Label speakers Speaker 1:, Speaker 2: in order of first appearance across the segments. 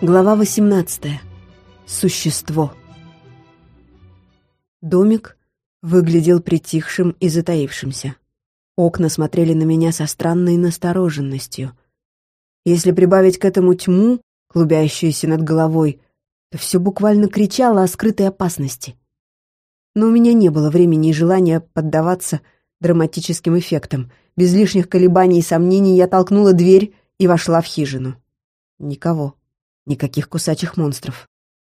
Speaker 1: Глава 18. Существо. Домик выглядел притихшим и затаившимся. Окна смотрели на меня со странной настороженностью. Если прибавить к этому тьму, клубящуюся над головой, то все буквально кричало о скрытой опасности. Но у меня не было времени и желания поддаваться драматическим эффектам. Без лишних колебаний и сомнений я толкнула дверь и вошла в хижину. Никого. Никаких кусачих монстров.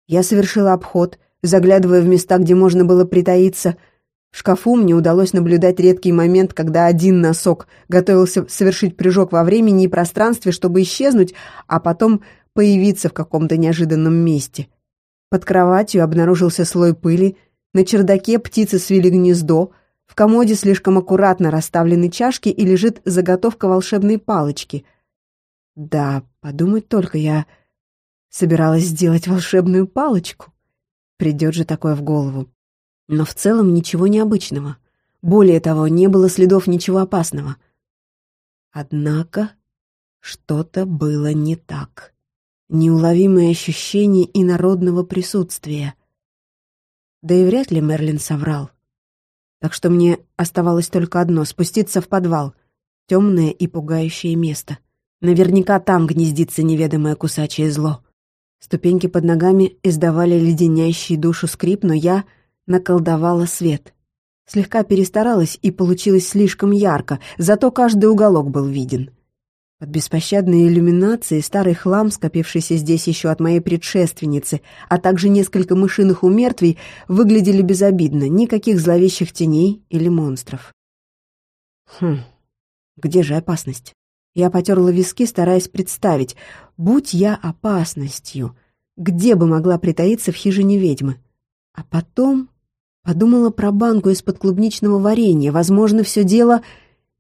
Speaker 1: Я совершила обход, заглядывая в места, где можно было притаиться. В шкафу мне удалось наблюдать редкий момент, когда один носок готовился совершить прыжок во времени и пространстве, чтобы исчезнуть, а потом появиться в каком-то неожиданном месте. Под кроватью обнаружился слой пыли, на чердаке птицы свели гнездо, в комоде слишком аккуратно расставлены чашки и лежит заготовка волшебной палочки. Да, подумать только, я Собиралась сделать волшебную палочку. Придет же такое в голову. Но в целом ничего необычного. Более того, не было следов ничего опасного. Однако что-то было не так. Неуловимое ощущение инородного присутствия. Да и вряд ли Мерлин соврал. Так что мне оставалось только одно — спуститься в подвал. Темное и пугающее место. Наверняка там гнездится неведомое кусачее зло. Ступеньки под ногами издавали леденящий душу скрип, но я наколдовала свет. Слегка перестаралась, и получилось слишком ярко, зато каждый уголок был виден. Под беспощадной иллюминацией старый хлам, скопившийся здесь еще от моей предшественницы, а также несколько мышиных умертвий, выглядели безобидно, никаких зловещих теней или монстров. Хм, где же опасность? Я потерла виски, стараясь представить, будь я опасностью, где бы могла притаиться в хижине ведьмы. А потом подумала про банку из-под клубничного варенья. Возможно, все дело...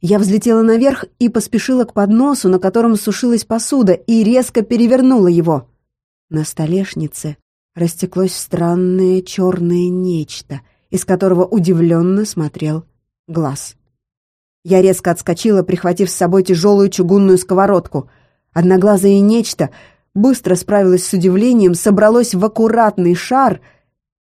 Speaker 1: Я взлетела наверх и поспешила к подносу, на котором сушилась посуда, и резко перевернула его. На столешнице растеклось странное черное нечто, из которого удивленно смотрел глаз. Я резко отскочила, прихватив с собой тяжелую чугунную сковородку. Одноглазое нечто быстро справилось с удивлением, собралось в аккуратный шар,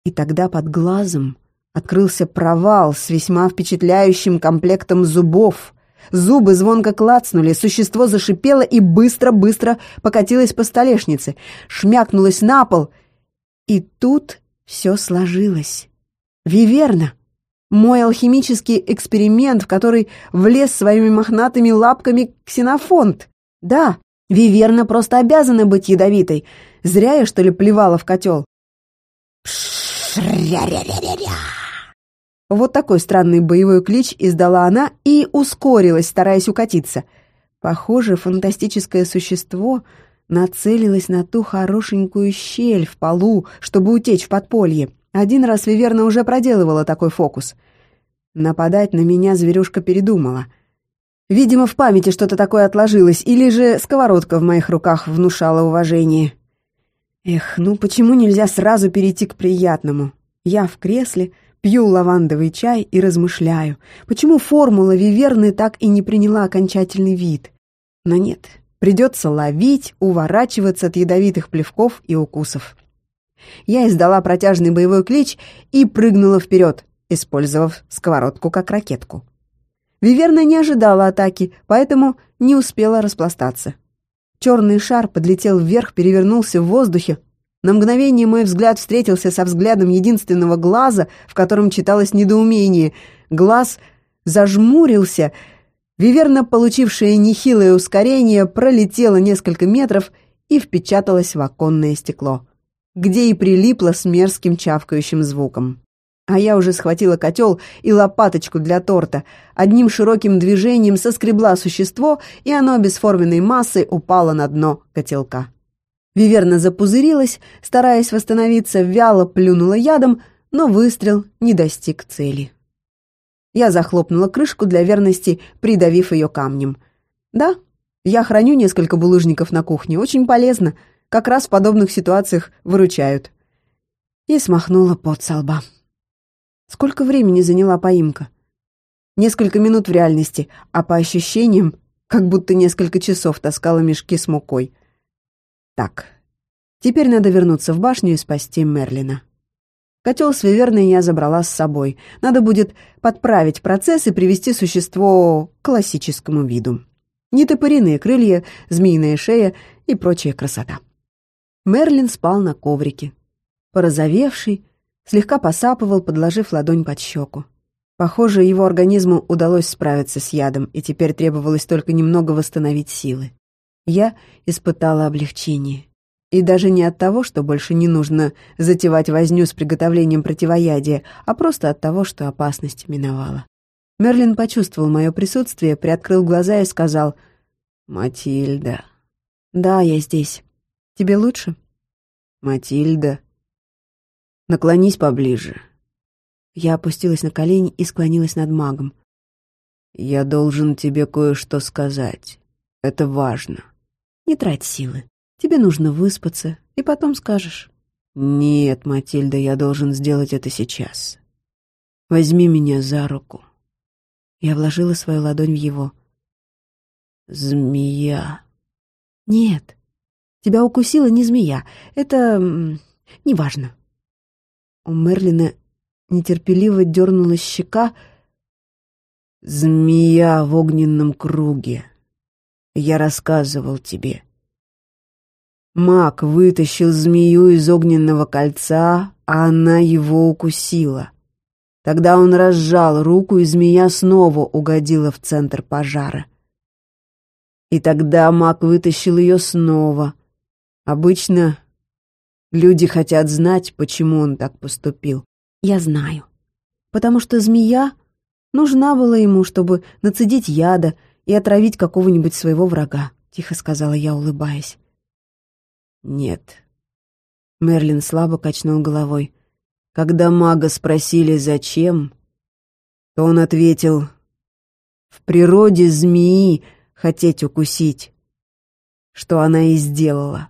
Speaker 1: и тогда под глазом открылся провал с весьма впечатляющим комплектом зубов. Зубы звонко клацнули, существо зашипело и быстро-быстро покатилось по столешнице, шмякнулось на пол. И тут все сложилось. Виверна! Мой алхимический эксперимент, в который влез своими мохнатыми лапками ксенофонт. Да, Виверна просто обязана быть ядовитой. Зря я, что ли, плевала в котел. Вот такой странный боевой клич издала она и ускорилась, стараясь укатиться. Похоже, фантастическое существо нацелилось на ту хорошенькую щель в полу, чтобы утечь в подполье. Один раз Виверна уже проделывала такой фокус. Нападать на меня зверюшка передумала. Видимо, в памяти что-то такое отложилось, или же сковородка в моих руках внушала уважение. Эх, ну почему нельзя сразу перейти к приятному? Я в кресле, пью лавандовый чай и размышляю, почему формула Виверны так и не приняла окончательный вид. Но нет, придется ловить, уворачиваться от ядовитых плевков и укусов. Я издала протяжный боевой клич и прыгнула вперед, использовав сковородку как ракетку. Виверна не ожидала атаки, поэтому не успела распластаться. Черный шар подлетел вверх, перевернулся в воздухе. На мгновение мой взгляд встретился со взглядом единственного глаза, в котором читалось недоумение. Глаз зажмурился. Виверна, получившая нехилое ускорение, пролетела несколько метров и впечаталась в оконное стекло где и прилипла с мерзким чавкающим звуком. А я уже схватила котел и лопаточку для торта. Одним широким движением соскребла существо, и оно бесформенной массой упало на дно котелка. Виверна запузырилась, стараясь восстановиться, вяло плюнула ядом, но выстрел не достиг цели. Я захлопнула крышку для верности, придавив ее камнем. Да, я храню несколько булыжников на кухне, очень полезно — как раз в подобных ситуациях выручают. И смахнула пот со лба. Сколько времени заняла поимка? Несколько минут в реальности, а по ощущениям, как будто несколько часов таскала мешки с мукой. Так, Теперь надо вернуться в башню и спасти Мерлина. Котел с виверной я забрала с собой. Надо будет подправить процесс и привести существо к классическому виду. Нетопыриные крылья, змеиная шея и прочая красота. Мерлин спал на коврике. Порозовевший, слегка посапывал, подложив ладонь под щеку. Похоже, его организму удалось справиться с ядом, и теперь требовалось только немного восстановить силы. Я испытала облегчение. И даже не от того, что больше не нужно затевать возню с приготовлением противоядия, а просто от того, что опасность миновала. Мерлин почувствовал мое присутствие, приоткрыл глаза и сказал «Матильда». «Да, я здесь. Тебе лучше?» «Матильда». «Наклонись поближе». Я опустилась на колени и склонилась над магом. «Я должен тебе кое-что сказать. Это важно». «Не трать силы. Тебе нужно выспаться, и потом скажешь». «Нет, Матильда, я должен сделать это сейчас. Возьми меня за руку». Я вложила свою ладонь в его. «Змея». «Нет, тебя укусила не змея. Это... неважно». У Мерлина нетерпеливо дернулась щека. «Змея в огненном круге. Я рассказывал тебе». Маг вытащил змею из огненного кольца, а она его укусила. Тогда он разжал руку, и змея снова угодила в центр пожара. И тогда маг вытащил ее снова. Обычно люди хотят знать, почему он так поступил. Я знаю. Потому что змея нужна была ему, чтобы нацедить яда и отравить какого-нибудь своего врага, тихо сказала я, улыбаясь. «Нет». Мерлин слабо качнул головой. Когда мага спросили, зачем, то он ответил, «В природе змеи хотеть укусить, что она и сделала,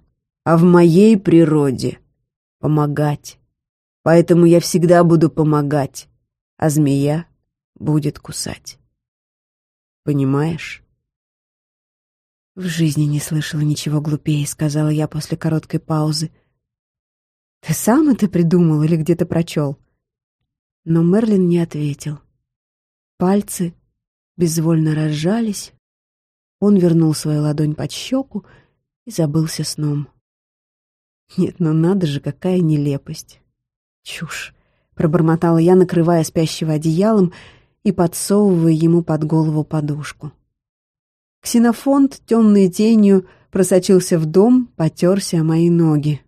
Speaker 1: а в моей природе помогать. Поэтому я всегда буду помогать, а змея будет кусать. Понимаешь?» «В жизни не слышала ничего глупее», — сказала я после короткой паузы. «Ты сам это придумал или где-то прочел?» Но Мерлин не ответил. Пальцы безвольно разжались. Он вернул свою ладонь под щеку и забылся сном. «Нет, ну надо же, какая нелепость!» «Чушь!» — пробормотала я, накрывая спящего одеялом и подсовывая ему под голову подушку. Ксенофонт темной тенью просочился в дом, потерся о мои ноги.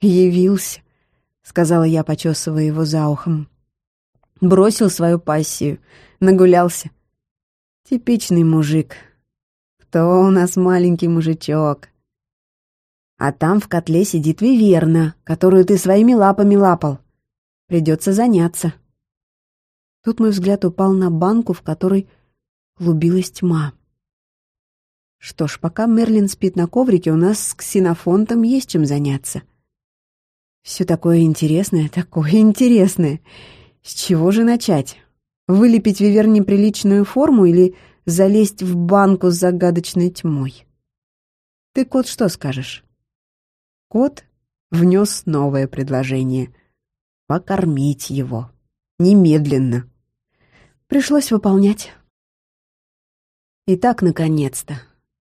Speaker 1: «Явился», — сказала я, почесывая его за ухом. Бросил свою пассию, нагулялся. Типичный мужик. Кто у нас маленький мужичок? А там в котле сидит Виверна, которую ты своими лапами лапал. Придется заняться. Тут мой взгляд упал на банку, в которой клубилась тьма. Что ж, пока Мерлин спит на коврике, у нас с ксенофонтом есть чем заняться. Все такое интересное, такое интересное. С чего же начать? Вылепить вивер неприличную форму или залезть в банку с загадочной тьмой? Ты, кот, что скажешь? Кот внес новое предложение. Покормить его. Немедленно. Пришлось выполнять. Итак, наконец-то.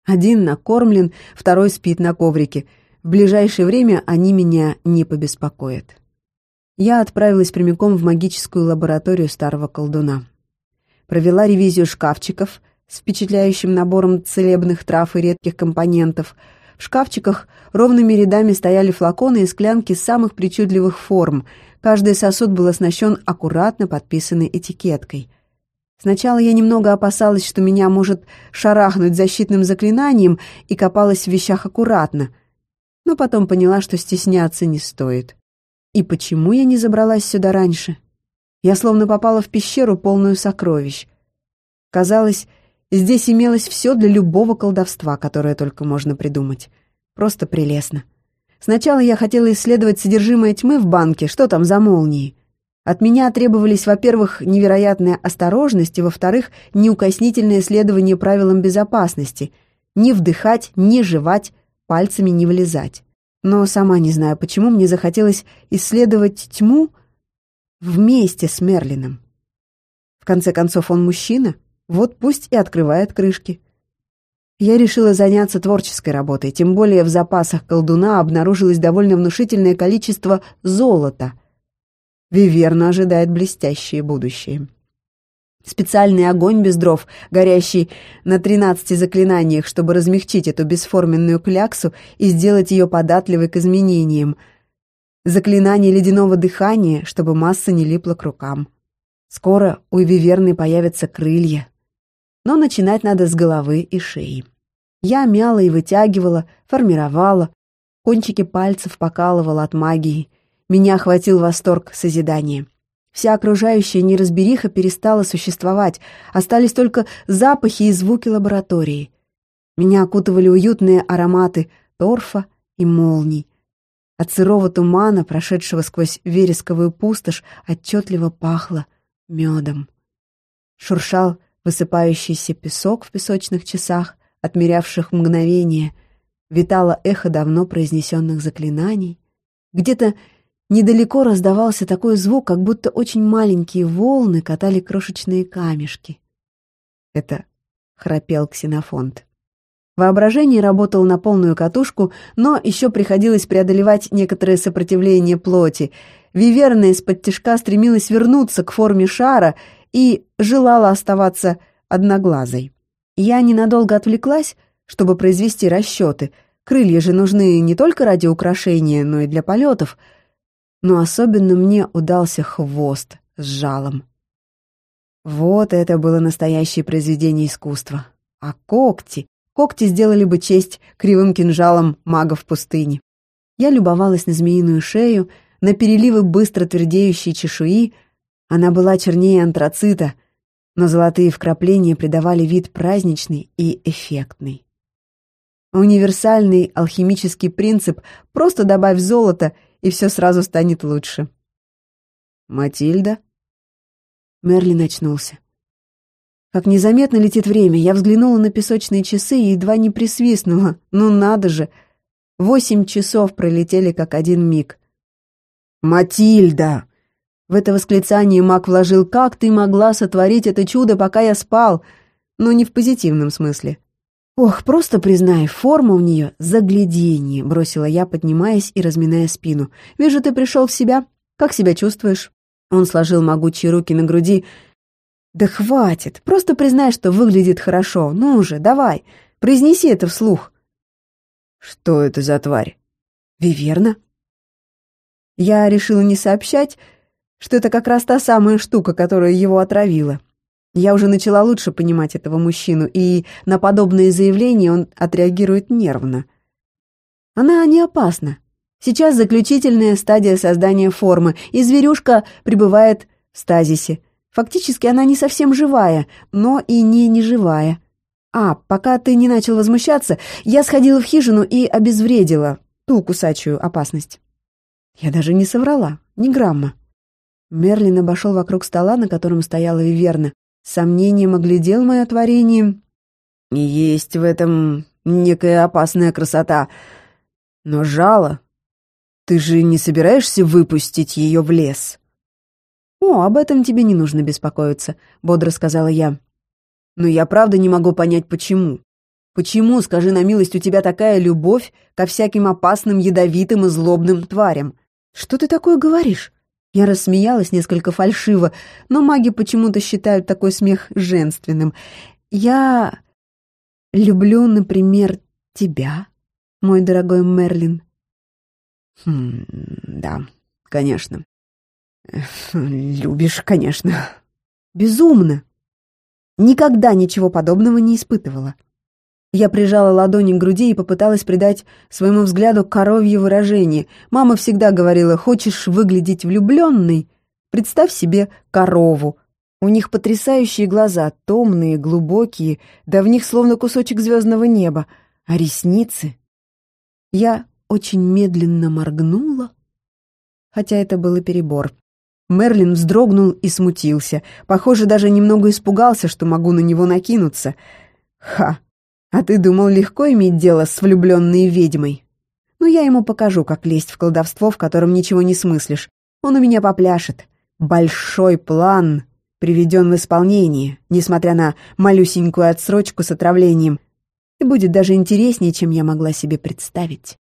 Speaker 1: Один накормлен, второй спит на коврике. В ближайшее время они меня не побеспокоят. Я отправилась прямиком в магическую лабораторию старого колдуна. Провела ревизию шкафчиков с впечатляющим набором целебных трав и редких компонентов. В шкафчиках ровными рядами стояли флаконы и склянки самых причудливых форм. Каждый сосуд был оснащен аккуратно подписанной этикеткой. Сначала я немного опасалась, что меня может шарахнуть защитным заклинанием и копалась в вещах аккуратно, но потом поняла, что стесняться не стоит. И почему я не забралась сюда раньше? Я словно попала в пещеру, полную сокровищ. Казалось, здесь имелось все для любого колдовства, которое только можно придумать. Просто прелестно. Сначала я хотела исследовать содержимое тьмы в банке, что там за молнии. От меня требовались, во-первых, невероятная осторожность, и, во-вторых, неукоснительное следование правилам безопасности. Не вдыхать, не жевать, пальцами не влезать. Но сама не знаю, почему мне захотелось исследовать тьму вместе с Мерлином. В конце концов, он мужчина, вот пусть и открывает крышки. Я решила заняться творческой работой, тем более в запасах колдуна обнаружилось довольно внушительное количество золота. Виверна ожидает блестящее будущее. Специальный огонь без дров, горящий на тринадцати заклинаниях, чтобы размягчить эту бесформенную кляксу и сделать ее податливой к изменениям. Заклинание ледяного дыхания, чтобы масса не липла к рукам. Скоро у Виверны появятся крылья. Но начинать надо с головы и шеи. Я мяла и вытягивала, формировала, кончики пальцев покалывала от магии. Меня охватил восторг созидания. Вся окружающая неразбериха перестала существовать, остались только запахи и звуки лаборатории. Меня окутывали уютные ароматы торфа и молний. От сырого тумана, прошедшего сквозь вересковую пустошь, отчетливо пахло медом. Шуршал высыпающийся песок в песочных часах, отмерявших мгновение, витало эхо давно произнесенных заклинаний. Где-то Недалеко раздавался такой звук, как будто очень маленькие волны катали крошечные камешки. Это храпел ксенофонт. Воображение работало на полную катушку, но еще приходилось преодолевать некоторое сопротивление плоти. Виверна из-под тяжка стремилась вернуться к форме шара и желала оставаться одноглазой. Я ненадолго отвлеклась, чтобы произвести расчеты. Крылья же нужны не только ради украшения, но и для полетов — но особенно мне удался хвост с жалом. Вот это было настоящее произведение искусства. А когти? Когти сделали бы честь кривым кинжалам магов пустыни. Я любовалась на змеиную шею, на переливы быстро твердеющей чешуи. Она была чернее антрацита, но золотые вкрапления придавали вид праздничный и эффектный. Универсальный алхимический принцип «просто добавь золото» и все сразу станет лучше. «Матильда?» Мерлин очнулся. Как незаметно летит время, я взглянула на песочные часы и едва не присвистнула. Ну надо же! Восемь часов пролетели как один миг. «Матильда!» В это восклицание маг вложил «Как ты могла сотворить это чудо, пока я спал?» Но не в позитивном смысле. «Ох, просто признай, форма у нее загляденье», — бросила я, поднимаясь и разминая спину. «Вижу, ты пришел в себя. Как себя чувствуешь?» Он сложил могучие руки на груди. «Да хватит! Просто признай, что выглядит хорошо. Ну уже, давай, произнеси это вслух». «Что это за тварь?» «Виверна». Я решила не сообщать, что это как раз та самая штука, которая его отравила. Я уже начала лучше понимать этого мужчину, и на подобные заявления он отреагирует нервно. Она не опасна. Сейчас заключительная стадия создания формы, и зверюшка пребывает в стазисе. Фактически она не совсем живая, но и не неживая. А, пока ты не начал возмущаться, я сходила в хижину и обезвредила ту кусачую опасность. Я даже не соврала, ни грамма. Мерлин обошел вокруг стола, на котором стояла Виверна, сомнением оглядел мое творение. Есть в этом некая опасная красота. Но жало. Ты же не собираешься выпустить ее в лес? «О, об этом тебе не нужно беспокоиться», — бодро сказала я. «Но я правда не могу понять, почему. Почему, скажи на милость, у тебя такая любовь ко всяким опасным, ядовитым и злобным тварям? Что ты такое говоришь? Я рассмеялась несколько фальшиво, но маги почему-то считают такой смех женственным. Я люблю, например, тебя, мой дорогой Мерлин. Хм, да, конечно. Любишь, конечно. Безумно. Никогда ничего подобного не испытывала. Я прижала ладони к груди и попыталась придать своему взгляду коровье выражение. Мама всегда говорила, хочешь выглядеть влюбленной? Представь себе корову. У них потрясающие глаза, томные, глубокие, да в них словно кусочек звездного неба. А ресницы? Я очень медленно моргнула, хотя это был и перебор. Мерлин вздрогнул и смутился. Похоже, даже немного испугался, что могу на него накинуться. Ха! А ты думал, легко иметь дело с влюбленной ведьмой? Ну, я ему покажу, как лезть в колдовство, в котором ничего не смыслишь. Он у меня попляшет. Большой план приведен в исполнение, несмотря на малюсенькую отсрочку с отравлением, и будет даже интереснее, чем я могла себе представить.